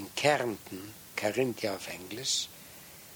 in Kärnten, Carinthia auf Englisch,